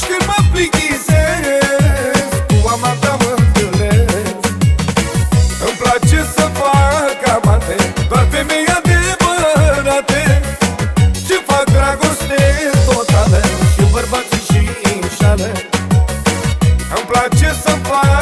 atunci când mă plictisesc Cu amanta mă întâlnesc Îmi place să fac amante Doar femei adevărate Ce fac dragoste totală Și bărbații și inșală Îmi place să fac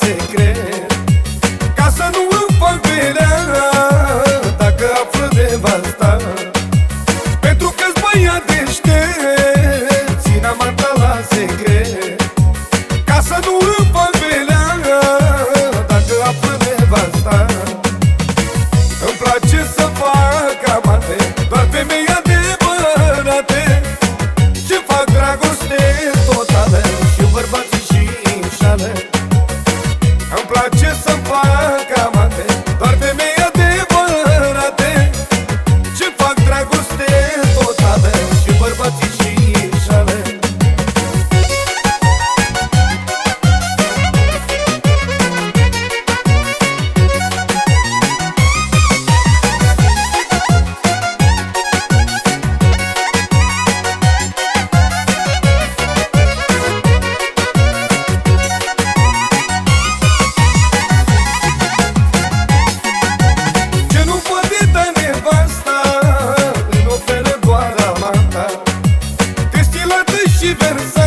secret Ca să nu îmi fac belea Dacă află devasta Pentru că-s băiat deștept Țin amanta la secret. Ca să nu îmi fac belea Dacă află devasta Îmi place să diversão.